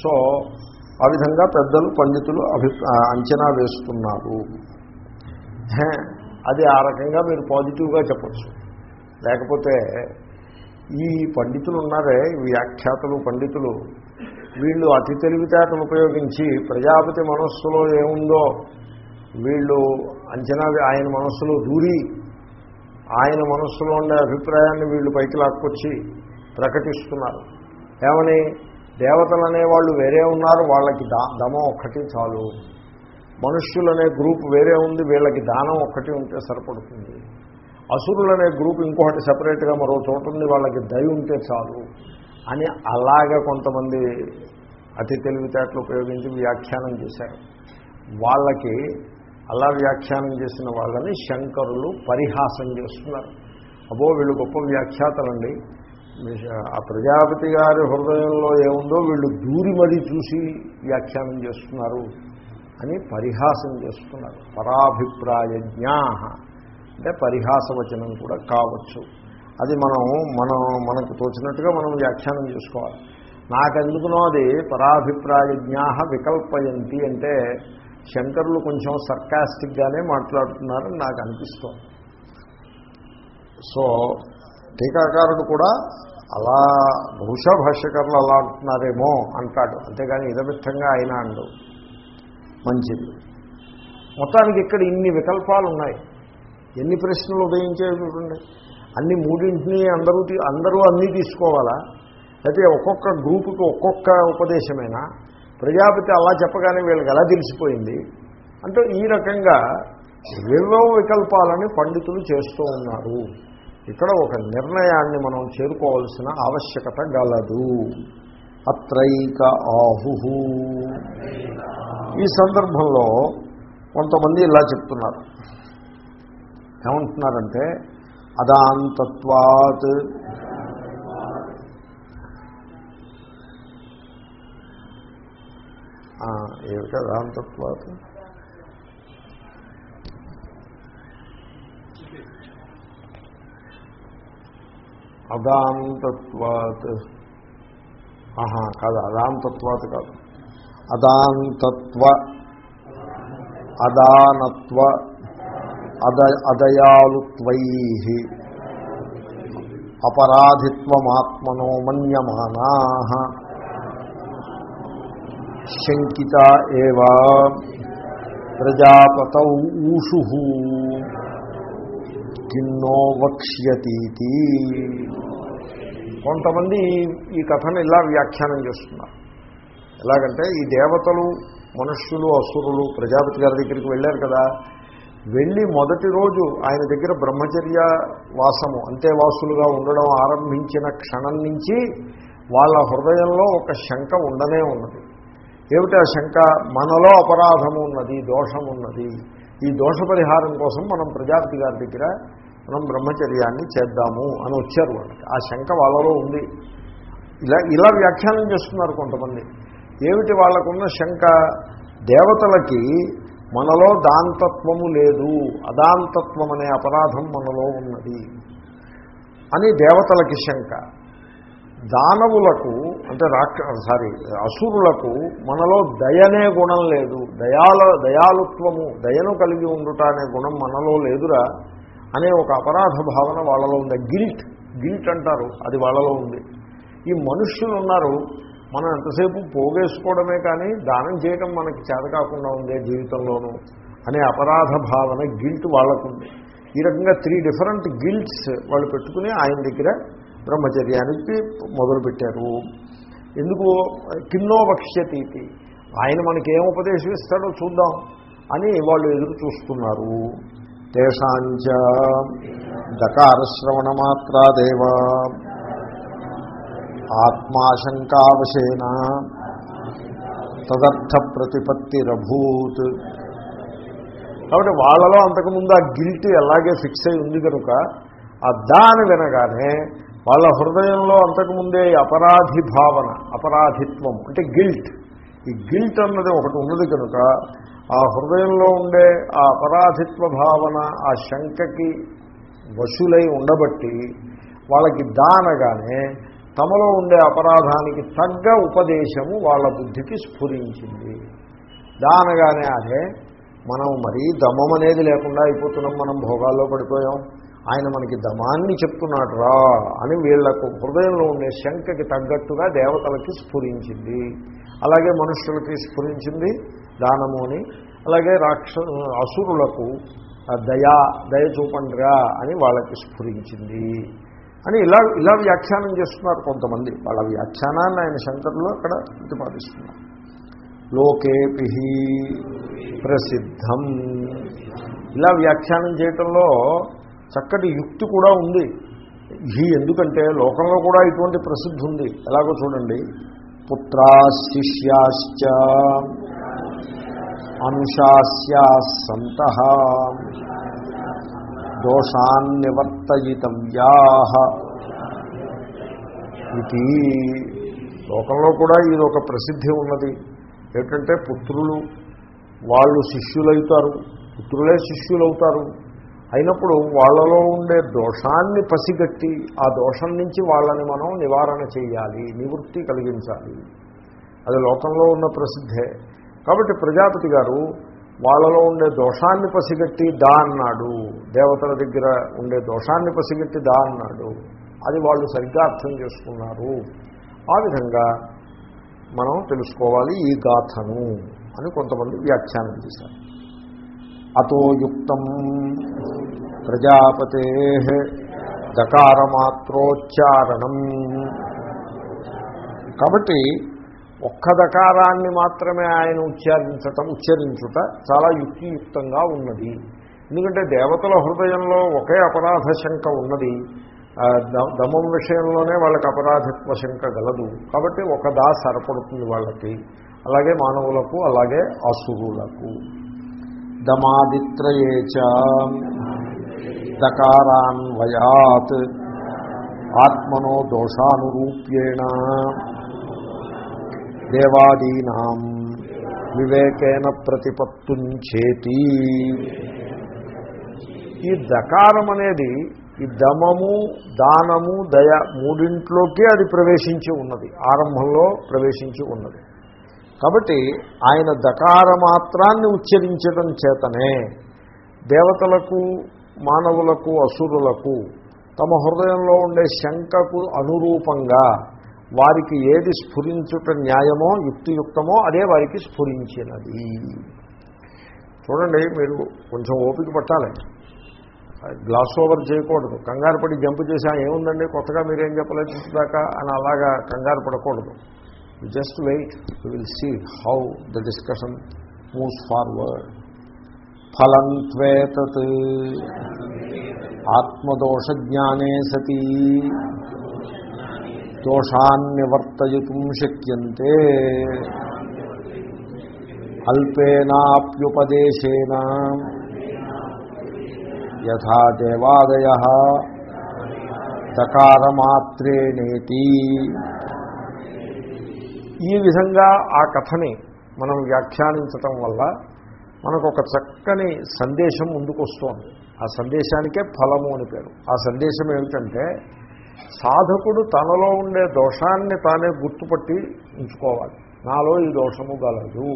సో ఆ విధంగా పెద్దలు పండితులు అభి అంచనా వేస్తున్నారు. అది ఆ రకంగా మీరు పాజిటివ్గా చెప్పచ్చు. లేకపోతే ఈ పండితులు ఉన్నారే వ్యాఖ్యాతులు వ్యాఖ్యాతలు పండితులు వీళ్ళు అతి తెలివితేటలు ఉపయోగించి ప్రజాపతి మనస్సులో ఏముందో వీళ్ళు అంచనా ఆయన మనస్సులో దూరి ఆయన మనస్సులో ఉండే అభిప్రాయాన్ని వీళ్ళు పైకి లాక్కొచ్చి ప్రకటిస్తున్నారు. ఏమని? దేవతలు అనేవాళ్ళు వేరే ఉన్నారు వాళ్ళకి దమం ఒక్కటి చాలు. మనుష్యులనే గ్రూప్ వేరే ఉంది వీళ్ళకి దానం ఒక్కటి ఉంటే సరిపడుతుంది. అసురులనే గ్రూప్ ఇంకొకటి సపరేట్గా మరో చోట ఉంది వాళ్ళకి దయ ఉంటే చాలు అని అలాగా కొంతమంది అతి తెలివితేటలు ఉపయోగించి వ్యాఖ్యానం చేశారు. వాళ్ళకి అలా వ్యాఖ్యానం చేసిన వాళ్ళని శంకరులు పరిహాసం చేస్తున్నారు. అబ్బో వీళ్ళు గొప్ప వ్యాఖ్యాతలండి. ఆ ప్రజాపతి గారి హృదయంలో ఏముందో వీళ్ళు దూరి మరీ చూసి వ్యాఖ్యానం చేస్తున్నారు. అని పరిహాసం చేస్తున్నారు. పరాభిప్రాయజ్ఞా అంటే పరిహాసవచనం కూడా కావచ్చు. అది మనం మనం మనకు తోచినట్టుగా మనం వ్యాఖ్యానం చేసుకోవాలి. నాకెందుకునో అది పరాభిప్రాయజ్ఞా వికల్పయంతి అంటే శంకరులు కొంచెం సర్కాస్టిక్గానే మాట్లాడుతున్నారని నాకు అనిపిస్తోంది సో టీకాకారుడు కూడా అలా బహుశా భాష్యకారులు అలా అంటున్నారేమో అంటాడు. అంతేగాని ఇదమిత్తంగా అయినా అండు మంచిది. మొత్తానికి ఇక్కడ ఇన్ని వికల్పాలు ఉన్నాయి. ఎన్ని ప్రశ్నలు ఉదయించాయి చూడండి. అన్ని మూడింటిని అందరూ అందరూ అన్నీ తీసుకోవాలా? అయితే ఒక్కొక్క గ్రూపుకి ఒక్కొక్క ఉపదేశమైనా? ప్రజాపతి అలా చెప్పగానే వీళ్ళకి ఎలా తెలిసిపోయింది? అంటే ఈ రకంగా వివో వికల్పాలని పండితులు చేస్తూ ఉన్నారు. ఇక్కడ ఒక నిర్ణయాన్ని మనం చేరుకోవాల్సిన ఆవశ్యకత గలదు. అత్రైక ఆహు ఈ సందర్భంలో కొంతమంది ఇలా చెప్తున్నారు. ఏమంటున్నారంటే అదాంతత్వాత్ ఏమిటి అదాంతత్వాత్? అదాంతత్వాత్. ఆహా కాదు అదాంతత్వాత్ కాదు. అదాంతత్వ అదానత్వ అద అదయాలుత్వై అపరాధిత్వమాత్మనో మన్యమానా శంకిత ఏవ ప్రజాపత ఊషు కిన్నో వక్ష్యతీతి. కొంతమంది ఈ కథను ఇలా వ్యాఖ్యానం చేస్తున్నారు. ఎలాగంటే ఈ దేవతలు మనుష్యులు అసురులు ప్రజాపతి గారి దగ్గరికి వెళ్ళారు కదా. వెళ్ళి మొదటి రోజు ఆయన దగ్గర బ్రహ్మచర్య వాసము అంతేవాసులుగా ఉండడం ఆరంభించిన క్షణం నుంచి వాళ్ళ హృదయంలో ఒక శంక ఉండనే ఉన్నది. ఏమిటి ఆ శంక మనలో అపరాధము ఉన్నది దోషం ఉన్నది. ఈ దోష పరిహారం కోసం మనం ప్రజాపతి గారి దగ్గర మనం బ్రహ్మచర్యాన్ని చేద్దాము అని వచ్చారు వాళ్ళకి. ఆ శంక వాళ్ళలో ఉంది. ఇలా ఇలా వ్యాఖ్యానం చేస్తున్నారు కొంతమంది. ఏమిటి వాళ్ళకున్న శంక? దేవతలకి మనలో దాంతత్వము లేదు. అదాంతత్వం అనే అపరాధం మనలో ఉన్నది అని దేవతలకి శంక. దానవులకు అంటే రాక్ష సారీ అసురులకు మనలో దయనే గుణం లేదు. దయాల దయాలుత్వము దయను కలిగి ఉండుట అనే గుణం మనలో లేదురా అనే ఒక అపరాధ భావన వాళ్ళలో ఉంది. గిల్ట్ గిల్ట్ అంటారు అది వాళ్ళలో ఉంది. ఈ మనుష్యులు ఉన్నారు మనం ఎంతసేపు పోగేసుకోవడమే కానీ దానం చేయడం మనకి చేత కాకుండా ఉందే జీవితంలోనూ అనే అపరాధ భావన గిల్ట్ వాళ్ళకుంది. ఈ రకంగా త్రీ డిఫరెంట్ గిల్ట్స్ వాళ్ళు పెట్టుకుని ఆయన దగ్గర బ్రహ్మచర్యానికి మొదలుపెట్టారు. ఎందుకు? కిన్నో వక్ష్యతీతి. ఆయన మనకి ఏం ఉపదేశం ఇస్తాడో చూద్దాం అని వాళ్ళు ఎదురు చూస్తున్నారు. తేషాంచ. దేవా ఆత్మాశంకావశేన తదర్థ ప్రతిపత్తిరభూత్ కాబట్టి వాళ్ళలో అంతకుముందు ఆ గిల్ట్ ఎలాగే ఫిక్స్ అయి ఉంది కనుక ఆ దాని వినగానే వాళ్ళ హృదయంలో అంతకుముందే అపరాధి భావన అపరాధిత్వం అంటే గిల్ట్. ఈ గిల్ట్ అన్నది ఒకటి ఉన్నది కనుక ఆ హృదయంలో ఉండే ఆ అపరాధిత్వ భావన ఆ శంకకి వశులై ఉండబట్టి వాళ్ళకి దానగానే తమలో ఉండే అపరాధానికి తగ్గ ఉపదేశము వాళ్ళ బుద్ధికి స్ఫురించింది. దానగానే అదే మనం మరీ దమం అనేది లేకుండా అయిపోతున్నాం మనం భోగాల్లో పడిపోయాం. ఆయన మనకి దమాన్ని చెప్తున్నాడు రా అని వీళ్ళకు హృదయంలో ఉండే శంకకి తగ్గట్టుగా దేవతలకి స్ఫురించింది. అలాగే మనుష్యులకి స్ఫురించింది దానము అని అలాగే రాక్ష అసురులకు దయా దయ చూపండిరా అని వాళ్ళకి స్ఫురించింది. అని ఇలా ఇలా వ్యాఖ్యానం చేస్తున్నారు కొంతమంది. వాళ్ళ వ్యాఖ్యానాన్ని ఆయన శంకరులు అక్కడ ప్రతిపాదిస్తున్నారు. లోకేపి ప్రసిద్ధం. ఇలా వ్యాఖ్యానం చేయటంలో చక్కటి యుక్తి కూడా ఉంది. ఈ ఎందుకంటే లోకంలో కూడా ఇటువంటి ప్రసిద్ధి ఉంది. ఎలాగో చూడండి. పుత్రా శిష్యాశ్చ అనుశాస్యా సంత దోషాన్ నివర్తయితవ్యా ఇది లోకంలో కూడా ఇది ఒక ప్రసిద్ధి ఉన్నది. ఏంటంటే పుత్రులు వాళ్ళు శిష్యులవుతారు పుత్రులే శిష్యులవుతారు. అయినప్పుడు వాళ్ళలో ఉండే దోషాన్ని పసిగట్టి ఆ దోషం నుంచి వాళ్ళని మనం నివారణ చేయాలి నివృత్తి కలిగించాలి. అది లోకంలో ఉన్న ప్రసిద్ధే. కాబట్టి ప్రజాపతి గారు వాళ్ళలో ఉండే దోషాన్ని పసిగట్టి దా అన్నాడు. దేవతల దగ్గర ఉండే దోషాన్ని పసిగట్టి దా అన్నాడు. అది వాళ్ళు సరిగ్గా అర్థం చేసుకున్నారు. ఆ విధంగా మనం తెలుసుకోవాలి ఈ గాథను అని కొంతమంది వ్యాఖ్యానం చేశారు. అతో యుక్తం ప్రజాపతే దకారమాత్రోచ్చారణం. కాబట్టి ఒక్క దకారాన్ని మాత్రమే ఆయన ఉచ్చారించటం ఉచ్చరించుట చాలా యుక్తియుక్తంగా ఉన్నది. ఎందుకంటే దేవతల హృదయంలో ఒకే అపరాధ శంక ఉన్నది. ద- దమం విషయంలోనే వాళ్ళకి అపరాధిత్వ శంక గలదు. కాబట్టి ఒక దా సరిపడుతుంది వాళ్ళకి. అలాగే మానవులకు అలాగే అసురులకు. దమాదిత్రయేచ దకారాన్వయాత్. ఆత్మనో దోషానురూప్యేణ. దేవాదీనాం. వివేకేన ప్రతిపత్తుంచేతి ఈ దకారం అనేది ఈ దమము దానము దయ మూడింట్లోకి అది ప్రవేశించి ఉన్నది. ఆరంభంలో ప్రవేశించి ఉన్నది. కాబట్టి ఆయన దకార మాత్రాన్ని ఉచ్చరించడం చేతనే దేవతలకు మానవులకు అసురులకు తమ హృదయంలో ఉండే శంకకు అనురూపంగా వారికి ఏది స్ఫురించుట న్యాయమో యుక్తియుక్తమో అదే వారికి స్ఫురించినది. చూడండి మీరు కొంచెం ఓపిక పట్టాలి. గ్లాస్ ఓవర్ చేయకూడదు. కంగారు పడి జంప్ చేసా ఏముందండి? కొత్తగా మీరేం చెప్పలేదు దాకా అని అలాగా కంగారు పడకూడదు. Just wait you will see how the discussion moves forward ఫలంత్వేత ఆత్మదోష జ్ఞానే సతీ. దోషాన్ నివర్తయితుం శక్యంతే. అల్పేనాప్యుపదేశేన. యథా దేవాదయ. దకారమాత్రేణేతి ఈ విధంగా ఆ కథని మనం వ్యాఖ్యానించటం వల్ల మనకు ఒక చక్కని సందేశం ముందుకొస్తోంది. ఆ సందేశానికే ఫలము అని పేరు. ఆ సందేశం ఏమిటంటే సాధకుడు తనలో ఉండే దోషాన్ని తానే గుర్తుపట్టి ఉంచుకోవాలి. నాలో ఈ దోషము గలదు.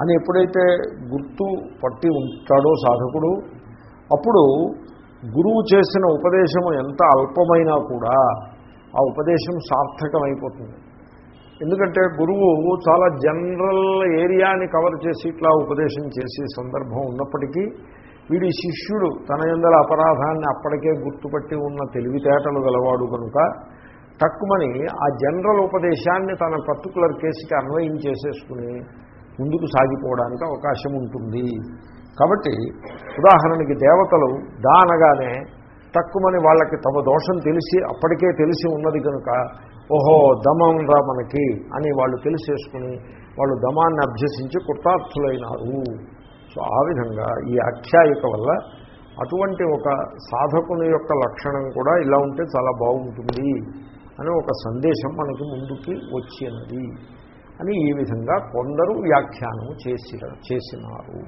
అని ఎప్పుడైతే గుర్తు పట్టి ఉంటాడో సాధకుడు అప్పుడు గురువు చేసిన ఉపదేశము ఎంత అల్పమైనా కూడా ఆ ఉపదేశం సార్థకమైపోతుంది. ఎందుకంటే గురువు చాలా జనరల్ ఏరియాని కవర్ చేసి ఇట్లా ఉపదేశం చేసే సందర్భం ఉన్నప్పటికీ వీడి శిష్యుడు తన ఎందల అపరాధాన్ని అప్పటికే గుర్తుపట్టి ఉన్న తెలివితేటలు గలవాడు కనుక తక్కువని ఆ జనరల్ ఉపదేశాన్ని తన పర్టికులర్ కేసుకి అన్వయం చేసేసుకుని ముందుకు సాగిపోవడానికి అవకాశం ఉంటుంది. కాబట్టి ఉదాహరణకి దేవతలు దానగానే తక్కువని వాళ్ళకి తమ దోషం తెలిసి అప్పటికే తెలిసి ఉన్నది కనుక ఓహో దమం రా మనకి అని వాళ్ళు తెలిసేసుకుని వాళ్ళు దమాన్ని అభ్యసించి కృతార్థులైనారు. సో ఆ విధంగా ఈ ఆఖ్యాయిక వల్ల అటువంటి ఒక సాధకుని యొక్క లక్షణం కూడా ఇలా ఉంటే చాలా బాగుంటుంది అని ఒక సందేశం మనకి ముందుకి వచ్చినది అని ఈ విధంగా కొందరు వ్యాఖ్యానం చేసి చేసినారు.